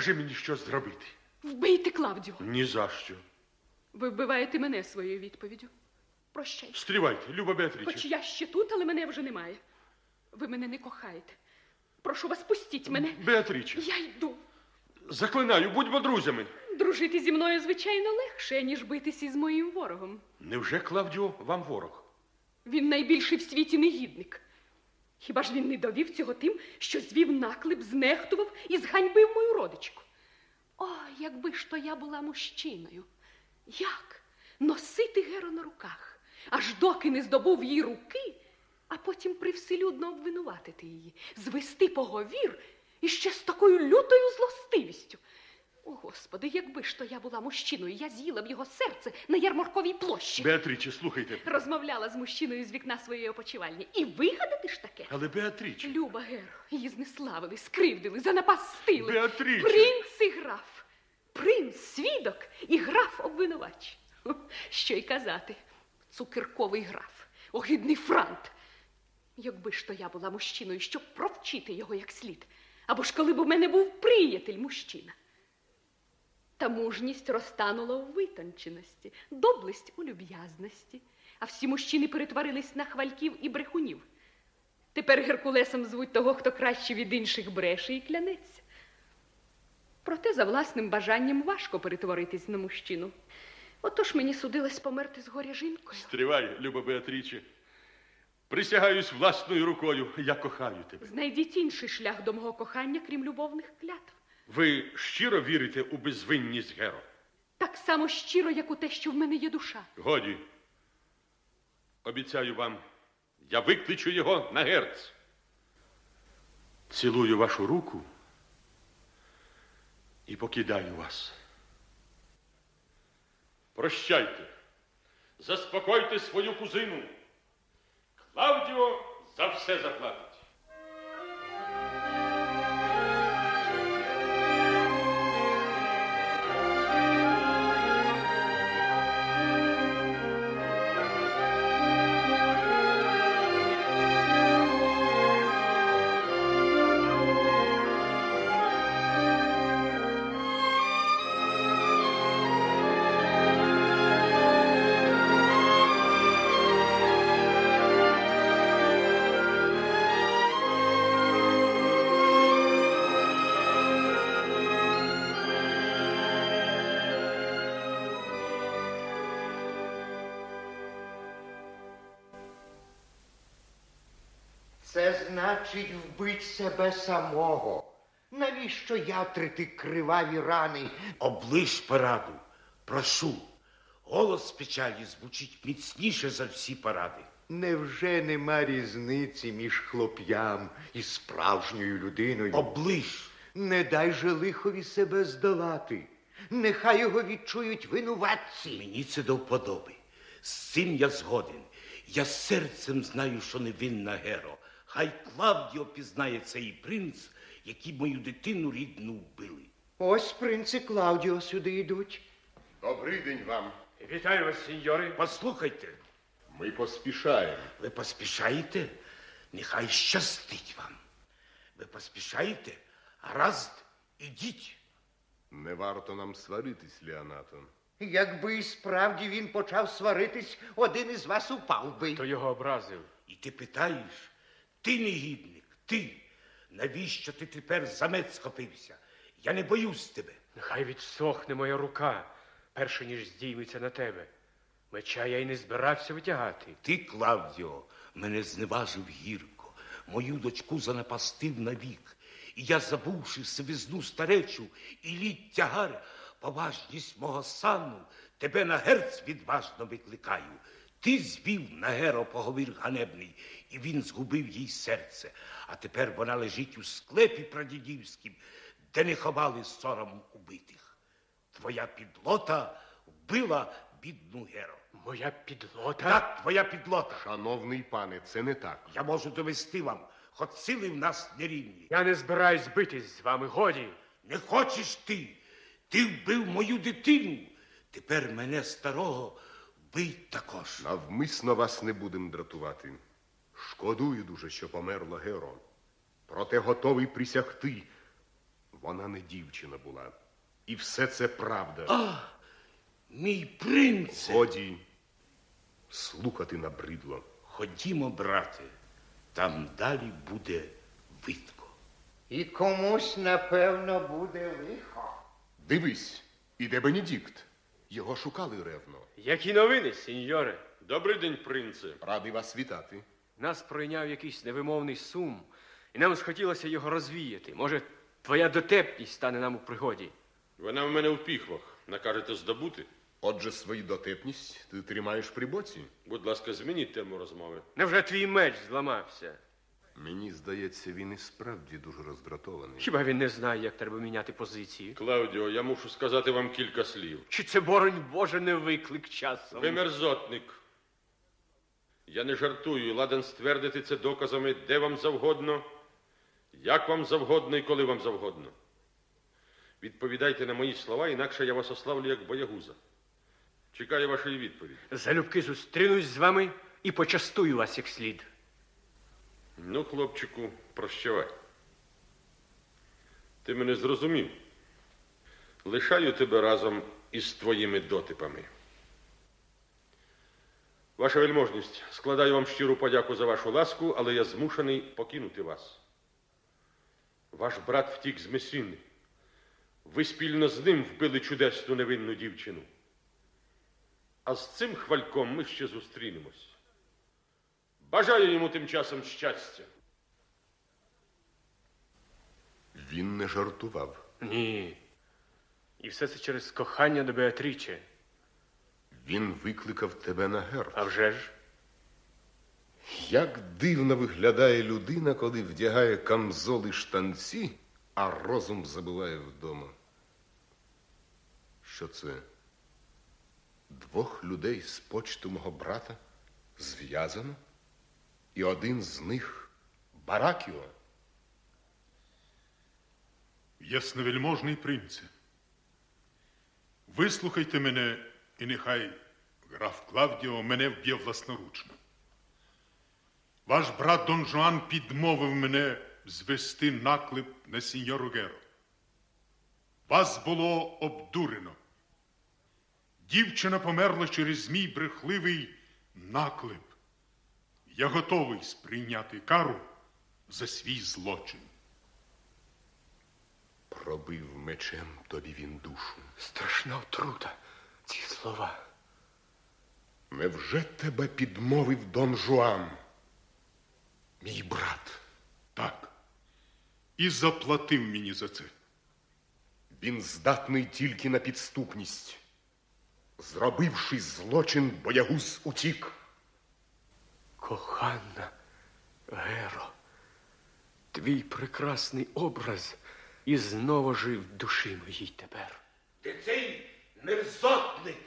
Може мені щось зробити? Вбийте Клавдію. Ні за що. Ви вбиваєте мене своєю відповіддю. Прощайте. Стривайте, Люба Беатріче. Хоч я ще тут, але мене вже немає. Ви мене не кохаєте. Прошу вас, пустіть мене. Беатріче, Я йду. заклинаю, будьмо друзями. Дружити зі мною, звичайно, легше, ніж битися із моїм ворогом. Невже Клавдіо вам ворог? Він найбільший в світі негідник. Хіба ж він не довів цього тим, що звів наклеп, знехтував і зганьбив мою родичку? О, якби ж то я була мужчиною. Як носити Геро на руках, аж доки не здобув її руки, а потім привселюдно обвинуватити її, звести поговір і ще з такою лютою злостивістю. О, Господи, якби ж то я була мужчиною, я з'їла б його серце на ярмарковій площі. Беатріче, слухайте. Розмовляла з мужчиною з вікна своєї опочивальні. І вигадати ж таке? Але Беатріче, Люба Геро, її знеславили, скривдили, занапастили. Беатріче! Принц і граф. Принц свідок і граф обвинувач. Що й казати? Цукерковий граф, огидний франт. Якби ж то я була мужчиною, щоб провчити його як слід. Або ж коли б у мене був приятель мужчина. Та мужність розтанула у витонченості, доблесть у люб'язності, а всі мужчини перетворились на хвальків і брехунів. Тепер Геркулесом звуть того, хто краще від інших бреше і клянеться. Проте за власним бажанням важко перетворитись на мужчину. Отож мені судилось померти з горя жінкою. стривай, Люба Беатріче. Присягаюсь власною рукою, я кохаю тебе. Знайдіть інший шлях до мого кохання, крім любовних клятв. Ви щиро вірите у безвинність Геро? Так само щиро, як у те, що в мене є душа. Годі. Обіцяю вам, я викличу його на герц. Цілую вашу руку і покидаю вас. Прощайте, заспокойте свою кузину. Клавдіо за все заплатить. Значить вбить себе самого. Навіщо ятрити криваві рани? Оближ параду, прошу. Голос печалі звучить міцніше за всі паради. Невже нема різниці між хлоп'ям і справжньою людиною? Оближ. Не дай же лихові себе здолати. Нехай його відчують винуватці. Мені це до вподоби. З цим я згоден. Я серцем знаю, що невинна Геро. Хай Клавдіо пізнає цей принц, який мою дитину рідну вбили. Ось принци Клаудіо сюди йдуть. Добрий день вам. Вітаю вас, сеньори. Послухайте, Ми поспішаємо. ви поспішаєте? Нехай щастить вам. Ви поспішаєте? Гаразд, ідіть. Не варто нам сваритись, Леонато. Якби і справді він почав сваритись, один із вас упав би. Хто його образив? І ти питаєш, ти негідник, ти. Навіщо ти тепер за мець схопився? Я не боюсь тебе. Нехай відсохне моя рука, перше ніж здійметься на тебе. Меча я й не збирався витягати. Ти, Клавдіо, мене зневажив гірко, мою дочку занапастив навік. І я, забувши сивизну старечу і лід тягар, поважність мого сану, тебе на герц відважно викликаю. Ти звів на геро поговір ганебний, і він згубив їй серце. А тепер вона лежить у склепі прадідівськім, де не ховали сором убитих. Твоя підлота вбила бідну геро. Моя підлота? Так, твоя підлота. Шановний пане, це не так. Я можу довести вам, хоч сили в нас нерівні. Я не збираюсь битись з вами, годі. Не хочеш ти. Ти вбив мою дитину. Тепер мене старого вбий також. Навмисно вас не будем дратувати. Шкодую дуже, що померла Геро. Проте готовий присягти. Вона не дівчина була. І все це правда. А, мій принце. Годі слухати набридло. Ходімо, брате, там далі буде видко. І комусь, напевно, буде лихо. Дивись, іде Бенедикт. Його шукали ревно. Які новини, сеньоре? Добрий день, принце. Радий вас вітати. Нас пройняв якийсь невимовний сум, і нам схотілося його розвіяти. Може, твоя дотепність стане нам у пригоді. Вона в мене в піхвах. Накажете здобути? Отже, свою дотепність ти тримаєш при боці. Будь ласка, змініть тему розмови. Невже твій меч зламався? Мені здається, він і справді дуже роздратований. Хіба він не знає, як треба міняти позиції? Клаудіо, я мушу сказати вам кілька слів. Чи це, боронь Боже, не виклик часом? Ви мерзотник. Я не жартую, і ладен ствердити це доказами де вам завгодно, як вам завгодно і коли вам завгодно. Відповідайте на мої слова, інакше я вас ославлю як боягуза. Чекаю вашої відповіді. Залюбки зустрінусь з вами і почастую вас як слід. Ну, хлопчику, прощавай. Ти мене зрозумів. Лишаю тебе разом із твоїми дотипами. Ваша вельможність, складаю вам щиру подяку за вашу ласку, але я змушений покинути вас. Ваш брат втік з Месіни. Ви спільно з ним вбили чудесну невинну дівчину. А з цим хвальком ми ще зустрінемось. Бажаю йому тим часом щастя. Він не жартував. Ні. І все це через кохання до Беатріче. Він викликав тебе на герб. А вже ж, Як дивно виглядає людина, коли вдягає камзоли штанці, а розум забуває вдома. Що це? Двох людей з почту мого брата зв'язано, і один з них Баракіо. Ясновельможний принце, вислухайте мене, і нехай граф Клавдіо мене вб'є власноручно. Ваш брат Дон Жуан підмовив мене звести наклеп на сіньору Геро. Вас було обдурено. Дівчина померла через мій брехливий наклеп. Я готовий сприйняти кару за свій злочин. Пробив мечем тобі він душу. страшна отрута, ці слова. Невже тебе підмовив Дон Жуан? Мій брат. Так. І заплатив мені за це. Він здатний тільки на підступність. Зробивши злочин, боягуз утік. Кохана Геро, твій прекрасний образ і знову жив душі моїй тепер. Де цей мерзотник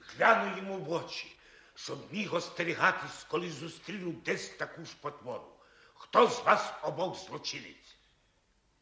гляну йому в очі, щоб міг остерігатись, коли зустріну десь таку ж потвору. Хто з вас обох злочинець?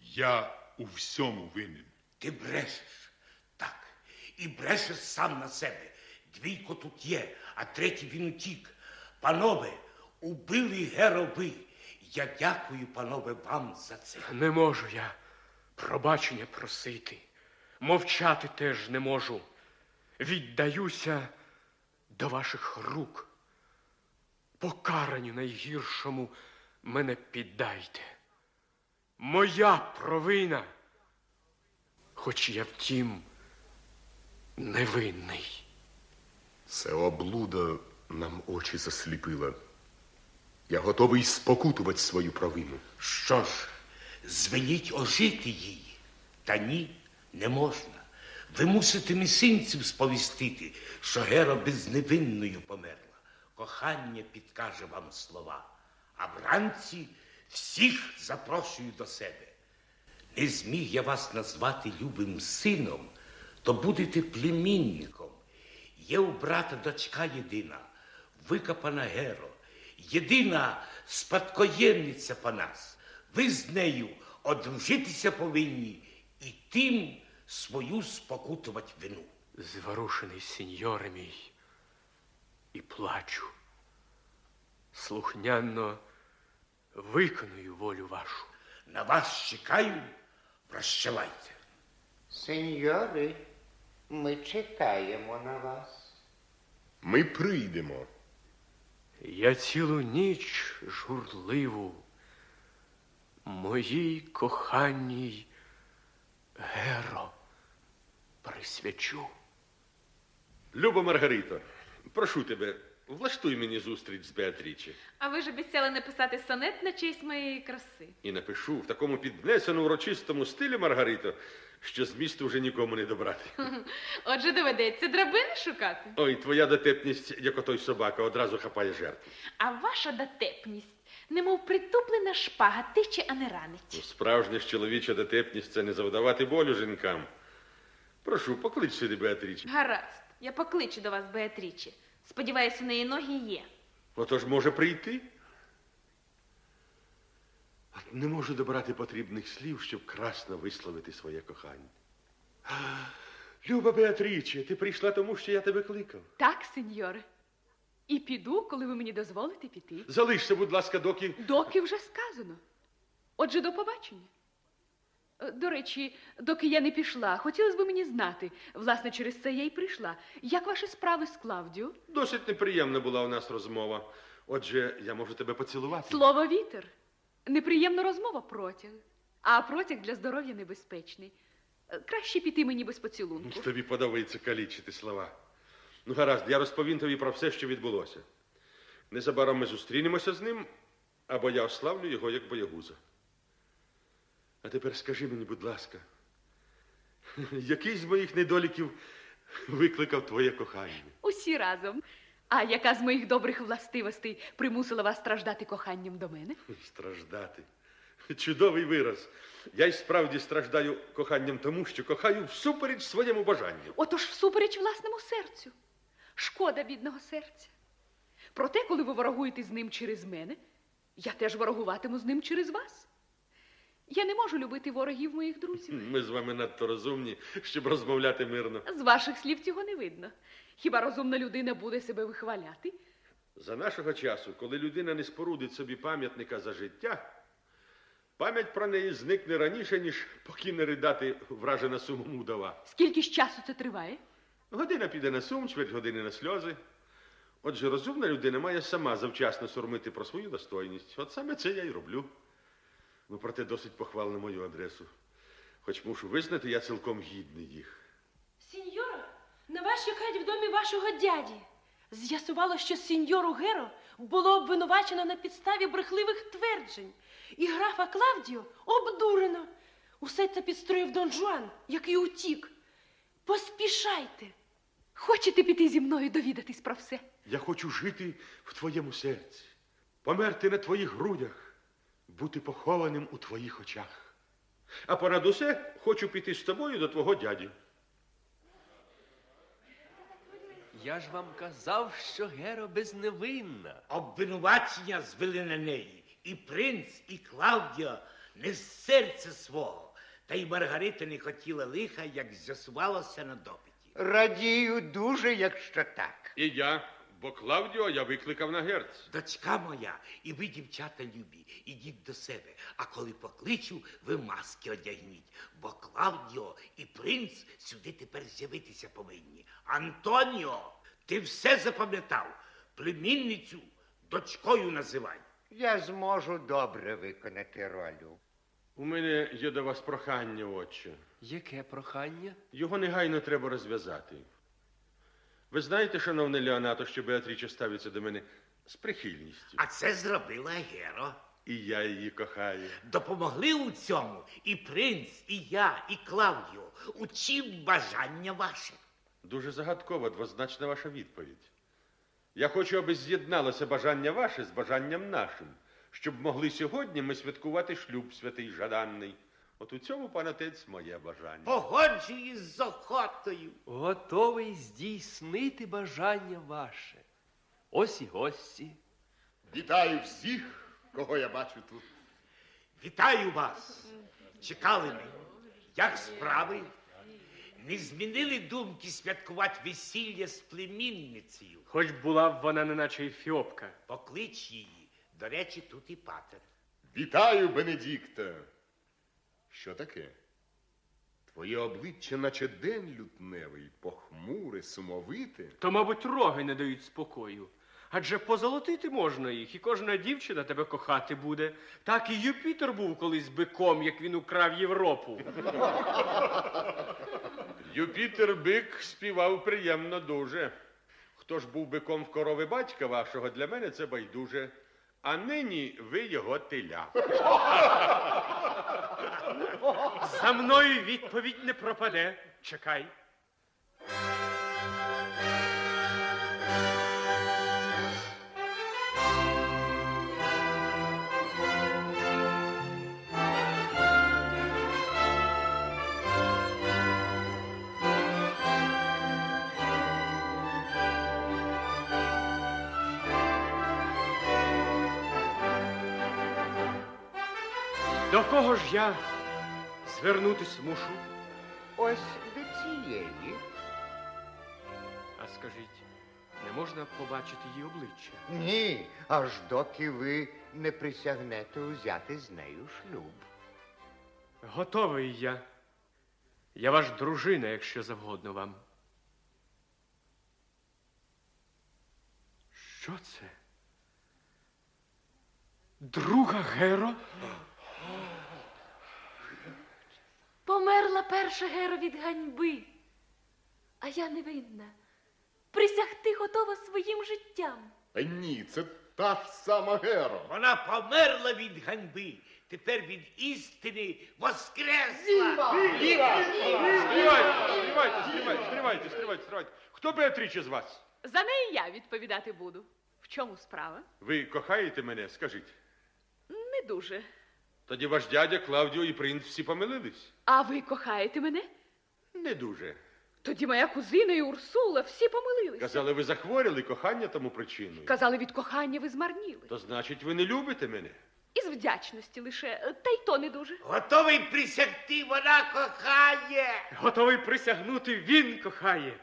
Я у всьому винен. Ти брешеш. Так. І брешеш сам на себе. Двійко тут є, а третій він утік. Панове, убили героби. Я дякую, панове, вам за це. Не можу я пробачення просити. Мовчати теж не можу. Віддаюся до ваших рук. Покаранню найгіршому мене піддайте. Моя провина. Хоч я втім невинний. Це облуда нам очі засліпила. Я готовий спокутувати свою провину. Що ж, звеліть ожити їй. Та ні, не можна. Ви мусите місинців сповістити, що Гера безневинною померла. Кохання підкаже вам слова, а вранці всіх запрошую до себе. Не зміг я вас назвати любим сином, то будете племінником. Є у брата дочка єдина, викопана Геро, єдина спадкоємниця по нас. Ви з нею одружитися повинні і тим свою спокутувати вину. Зворушений сеньоре мій, і плачу. Слухняно виконую волю вашу. На вас чекаю, Прощавайте. Сеньори, ми чекаємо на вас. Ми прийдемо. Я цілу ніч журливу моїй коханій Геро присвячу. Люба Маргарита, прошу тебе, влаштуй мені зустріч з Беатрічі. А ви ж обіцяли написати сонет на честь моєї краси. І напишу в такому піднесено урочистому стилі, Маргарито, що змісту вже нікому не добрати. Отже, доведеться драбини шукати. Ой, твоя дотепність, як отой собака, одразу хапає жертву. А ваша дотепність, немов притуплена шпага, тиче, а не ранить. Ну, Справжня ж чоловіча дотепність це не завдавати болю жінкам. Прошу, поклич сюди Беатрічі. Гаразд, я покличу до вас Беатрічі. Сподіваюся, у неї ноги є. Отож може прийти. Не можу добрати потрібних слів, щоб красно висловити своє кохання. Люба Беатріче, ти прийшла тому, що я тебе кликав. Так, сеньоре. І піду, коли ви мені дозволите піти. Залишся, будь ласка, доки. Доки вже сказано. Отже, до побачення. Е, До речі, доки я не пішла, хотілося б мені знати, власне, через це я й прийшла. Як ваші справи з Клавдіо? Досить неприємна була у нас розмова. Отже, я можу тебе поцілувати. Слово вітер. Неприємна розмова протяг. А протяг для здоров'я небезпечний. Е, Краще піти мені без поцілунку. Тобі подобається калічити слова. Ну, гаразд, я розповім тобі про все, що відбулося. Незабаром ми зустрінемося з ним, або я ославлю його як боягуза. А тепер скажи мені, будь ласка, який з моїх недоліків викликав твоє кохання? Усі разом. А яка з моїх добрих властивостей примусила вас страждати коханням до мене? Страждати. Чудовий вираз. Я й справді страждаю коханням тому, що кохаю всупереч своєму бажанню. Отож, всупереч власному серцю. Шкода бідного серця. Проте, коли ви ворогуєте з ним через мене, я теж ворогуватиму з ним через вас. Я не можу любити ворогів моїх друзів. Ми з вами надто розумні, щоб розмовляти мирно. З ваших слів цього не видно. Хіба розумна людина буде себе вихваляти? За нашого часу, коли людина не спорудить собі пам'ятника за життя, пам'ять про неї зникне раніше, ніж покине ридати вражена сумом удова. Скільки ж часу це триває? Година піде на сум, чверть години на сльози. Отже, розумна людина має сама завчасно сурмити про свою достойність. От саме це я й роблю. Ну, проте досить похвал на мою адресу. Хоч мушу визнати, я цілком гідний їх. На вас чекають в домі вашого дяді. З'ясувало, що сіньору Геро було обвинувачено на підставі брехливих тверджень. І графа Клавдіо обдурено. Усе це підстроїв Дон Жуан, який утік. Поспішайте. Хочете піти зі мною довідатись про все? Я хочу жити в твоєму серці, померти на твоїх грудях, бути похованим у твоїх очах. А понад усе хочу піти з тобою до твого дяді. Я ж вам казав, що Геро безневинна. Обвинувачення звели на неї. І принц, і Клавдіо не з серця свого. Та й Маргарита не хотіла лиха, як з'ясувалося на допиті. Радію дуже, якщо так. І я, бо Клавдіо я викликав на герц. Дочка моя, і ви, дівчата любі, ідіть до себе. А коли покличу, ви маски одягніть. Бо Клавдіо і принц сюди тепер з'явитися повинні. Антоніо, ти все запам'ятав. Племінницю дочкою називай. Я зможу добре виконати роль. У мене є до вас прохання, отче. Яке прохання? Його негайно треба розв'язати. Ви знаєте, шановний Леонато, що Беатріча ставиться до мене з прихильністю. А це зробила Геро. І я її кохаю. Допомогли у цьому і принц, і я, і Клавдіо. У чим бажання ваше? Дуже загадкова, двозначна ваша відповідь. Я хочу, аби з'єдналося бажання ваше з бажанням нашим, щоб могли сьогодні ми святкувати шлюб святий жаданний. От у цьому, пан отець, моє бажання. Погоджуюсь з охотою. Готовий здійснити бажання ваше. Ось і гості. Вітаю всіх, кого я бачу тут. Вітаю вас. Чекали ми. Як справи? Не змінили думки святкувати весілля з племінницею. Хоч була б вона неначе ефіопка. Поклич її. До речі, тут і патер. Вітаю, Бенедікта. Що таке? Твоє обличчя, наче день лютневий, похмуре, сумовите. То, мабуть, роги не дають спокою. Адже позолотити можна їх, і кожна дівчина тебе кохати буде. Так і Юпітер був колись биком, як він украв Європу. Юпітер бик співав приємно дуже. Хто ж був биком в корови батька вашого, для мене це байдуже. А нині ви його теля. За мною відповідь не пропаде. Чекай. До кого ж я звернутись мушу? Ось до цієї. А скажіть, не можна побачити її обличчя? Ні, аж доки ви не присягнете узяти з нею шлюб. Готовий я. Я ваш дружина, якщо завгодно вам. Що це? Друга Геро? Померла перша Геро від ганьби, а я невинна. Присягти готова своїм життям. А ні, це та ж сама Гера. Вона померла від ганьби. Тепер від істини воскресла. Стривайте, стривайте, стривайте, стривайте, стривайте, стривайте. Хто Беатріч із вас? За неї я відповідати буду. В чому справа? Ви кохаєте мене, скажіть. Не дуже. Тоді ваш дядя Клавдіо і принц всі помилились. А ви кохаєте мене? Не дуже. Тоді моя кузина і Урсула всі помилилися. Казали, ви захворіли, кохання тому причиною. Казали, від кохання ви змарніли. То значить, ви не любите мене. Із вдячності лише, та й то не дуже. Готовий присягти, вона кохає. Готовий присягнути, він кохає.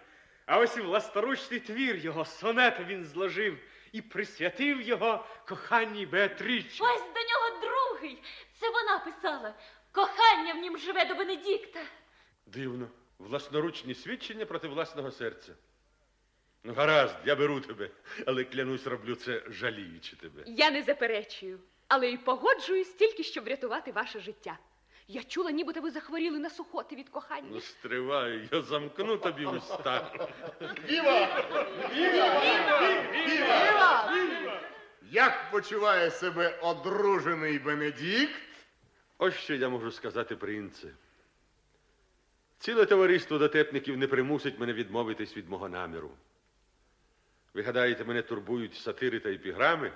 А ось і власторучний твір його, сонета він зложив і присвятив його коханій Беатрічі. Ось до нього другий. Це вона писала. Кохання в нім живе до Бенедікта. Дивно. Власноручні свідчення проти власного серця. Ну, гаразд, я беру тебе, але клянусь, роблю це жаліючи тебе. Я не заперечую, але й погоджуюсь тільки, щоб врятувати ваше життя. Я чула, нібито ви захворіли на сухоти від кохання. Ну, стривай, я замкну тобі уста. Як почуває себе одружений Бенедікт? Ось що я можу сказати, принце. Ціле товариство дотепників не примусить мене відмовитись від мого наміру. Ви гадаєте, мене турбують сатири та епіграми?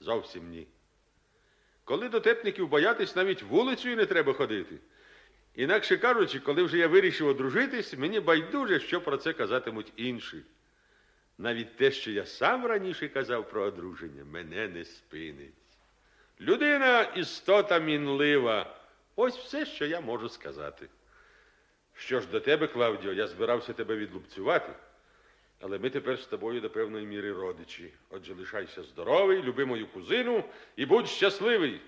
Зовсім ні. Коли дотепників боятись, навіть вулицею не треба ходити. Інакше кажучи, коли вже я вирішив одружитись, мені байдуже, що про це казатимуть інші. Навіть те, що я сам раніше казав про одруження, мене не спинить. Людина істота мінлива. Ось все, що я можу сказати. Що ж до тебе, Клавдіо, я збирався тебе відлупцювати, але ми тепер з тобою до певної міри родичі. Отже, лишайся здоровий, люби мою кузину і будь щасливий.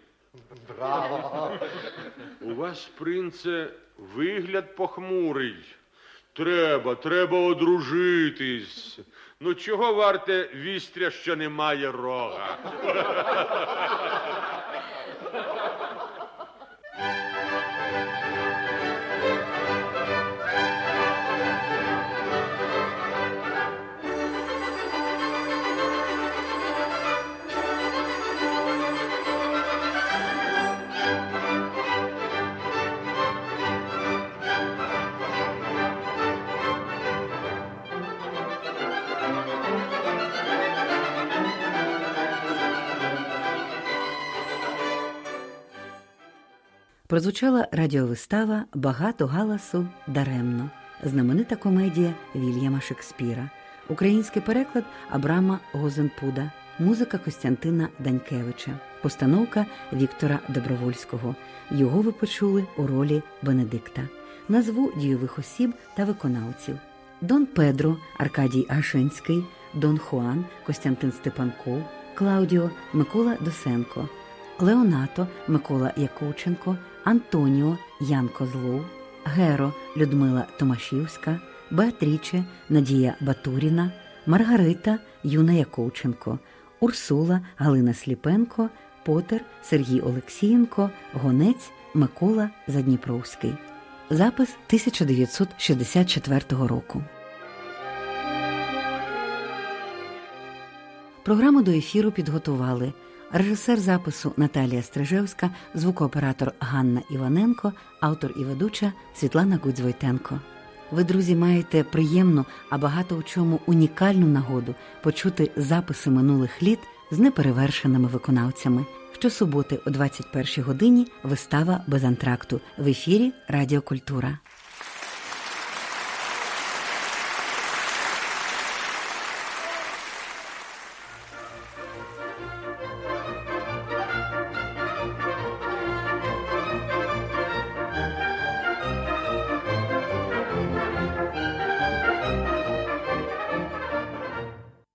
Браво! У вас, принце, вигляд похмурий. Треба, треба одружитись. Ну, чого варте вістря, що немає рога? Прозвучала радіовистава Багато галасу даремно. Знаменита комедія Вільяма Шекспіра, український переклад Абрама Гозенпуда, музика Костянтина Данькевича, постановка Віктора Добровольського. Його ви почули у ролі Бенедикта. Назву дійових осіб та виконавців: Дон Педро Аркадій Гашинський, Дон Хуан Костянтин Степанков, Клаудіо Микола Досенко. Леонато Микола Яковченко, Антоніо Ян Козлов, Геро Людмила Томашівська, Беатріче Надія Батуріна, Маргарита Юна Яковченко, Урсула Галина Сліпенко, Потер Сергій Олексієнко, Гонець Микола Задніпровський. Запис 1964 року. Програму до ефіру підготували режисер запису Наталія Стрижевська, звукооператор Ганна Іваненко, автор і ведуча Світлана Гудзвойтенко. Ви, друзі, маєте приємну, а багато у чому унікальну нагоду почути записи минулих літ з неперевершеними виконавцями. Щосуботи о 21 годині вистава без антракту в ефірі Радіокультура.